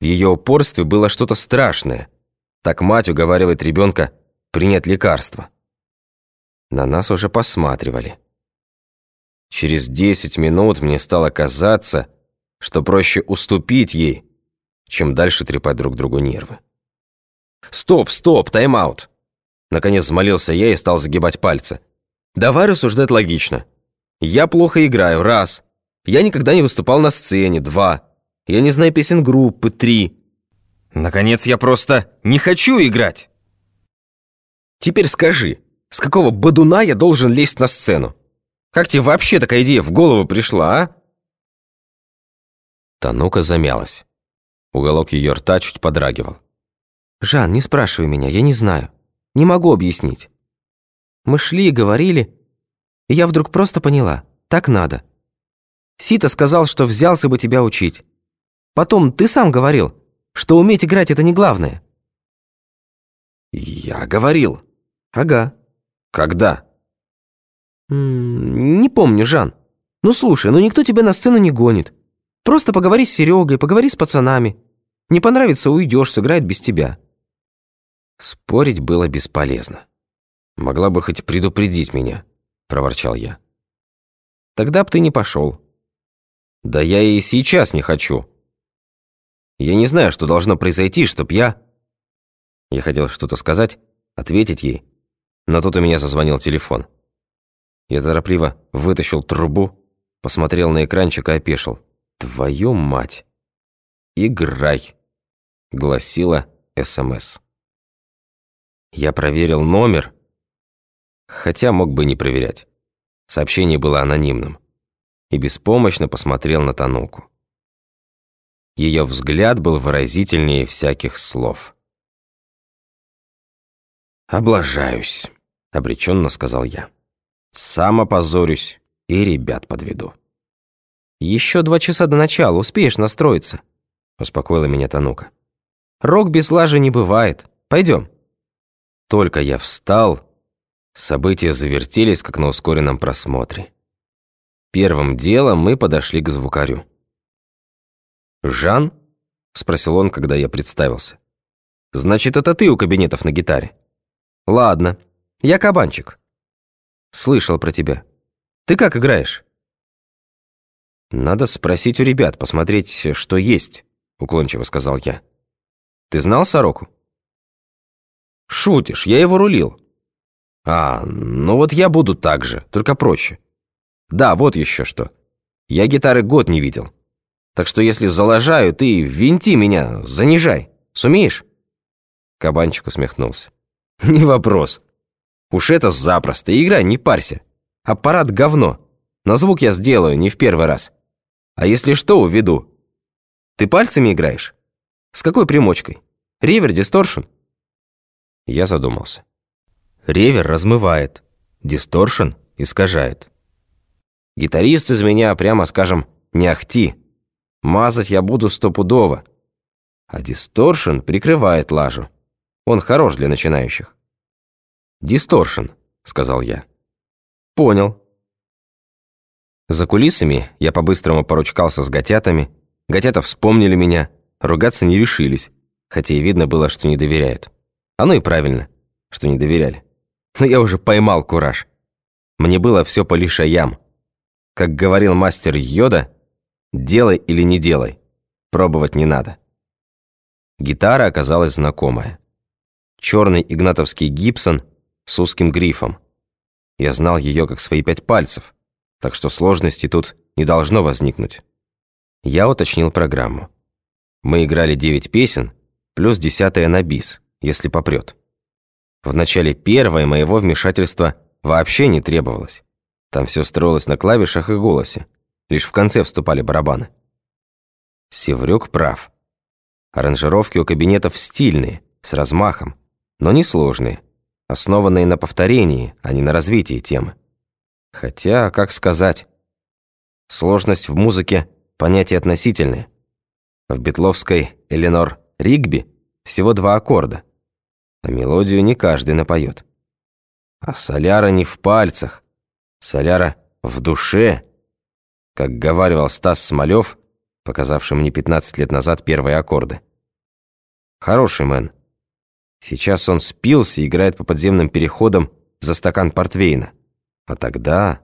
В ее упорстве было что-то страшное. Так мать уговаривает ребенка принять лекарство. На нас уже посматривали. Через десять минут мне стало казаться, что проще уступить ей, чем дальше трепать друг другу нервы. «Стоп, стоп, тайм-аут!» Наконец взмолился я и стал загибать пальцы. «Давай рассуждать логично. Я плохо играю, раз. Я никогда не выступал на сцене, два. Я не знаю песен группы, три. Наконец, я просто не хочу играть. Теперь скажи, с какого бодуна я должен лезть на сцену? Как тебе вообще такая идея в голову пришла, а?» Танука замялась. Уголок ее рта чуть подрагивал. «Жан, не спрашивай меня, я не знаю. Не могу объяснить. Мы шли и говорили, и я вдруг просто поняла, так надо. Сита сказал, что взялся бы тебя учить. Потом ты сам говорил, что уметь играть — это не главное». «Я говорил». «Ага». «Когда?» М -м, «Не помню, Жан. Ну слушай, ну никто тебя на сцену не гонит. Просто поговори с Серегой, поговори с пацанами. Не понравится, уйдешь, сыграет без тебя». Спорить было бесполезно. Могла бы хоть предупредить меня, проворчал я. Тогда б ты не пошел. Да я и сейчас не хочу. Я не знаю, что должно произойти, чтоб я... Я хотел что-то сказать, ответить ей, но тут у меня зазвонил телефон. Я торопливо вытащил трубу, посмотрел на экранчик и опешил. «Твою мать!» «Играй!» — гласила СМС. Я проверил номер, хотя мог бы не проверять. Сообщение было анонимным. И беспомощно посмотрел на Тануку. Ее взгляд был выразительнее всяких слов. «Облажаюсь», — обреченно сказал я. «Сам опозорюсь и ребят подведу». «Еще два часа до начала, успеешь настроиться», — успокоила меня Танука. «Рок без лажи не бывает. Пойдем». Только я встал, события завертелись, как на ускоренном просмотре. Первым делом мы подошли к звукарю. «Жан?» — спросил он, когда я представился. «Значит, это ты у кабинетов на гитаре?» «Ладно, я кабанчик». «Слышал про тебя. Ты как играешь?» «Надо спросить у ребят, посмотреть, что есть», — уклончиво сказал я. «Ты знал Сороку?» «Шутишь, я его рулил». «А, ну вот я буду так же, только проще». «Да, вот еще что. Я гитары год не видел. Так что если залажаю, ты винти меня, занижай. Сумеешь?» Кабанчик усмехнулся. «Не вопрос. Уж это запросто. Играй, не парься. Аппарат говно. На звук я сделаю, не в первый раз. А если что, уведу. Ты пальцами играешь? С какой примочкой? Ривер, дисторшн?» Я задумался. Ревер размывает, дисторшн искажает. Гитарист из меня, прямо скажем, не ахти. Мазать я буду стопудово. А дисторшн прикрывает лажу. Он хорош для начинающих. «Дисторшн», — сказал я. «Понял». За кулисами я по-быстрому поручкался с готятами. Готята вспомнили меня, ругаться не решились, хотя и видно было, что не доверяют. Оно и правильно, что не доверяли. Но я уже поймал кураж. Мне было все по лишаям. Как говорил мастер Йода, делай или не делай, пробовать не надо. Гитара оказалась знакомая. Черный игнатовский Гибсон с узким грифом. Я знал ее как свои пять пальцев, так что сложности тут не должно возникнуть. Я уточнил программу. Мы играли девять песен, плюс десятая на бис – если попрет. В начале первой моего вмешательства вообще не требовалось. Там все строилось на клавишах и голосе. Лишь в конце вступали барабаны. Севрюк прав. Аранжировки у кабинетов стильные, с размахом, но не сложные, основанные на повторении, а не на развитии темы. Хотя, как сказать, сложность в музыке – понятие относительное. В Бетловской Эленор Ригби всего два аккорда, а мелодию не каждый напоет. А соляра не в пальцах, соляра в душе, как говаривал Стас Смолев, показавший мне 15 лет назад первые аккорды. Хороший мэн. Сейчас он спился и играет по подземным переходам за стакан портвейна. А тогда...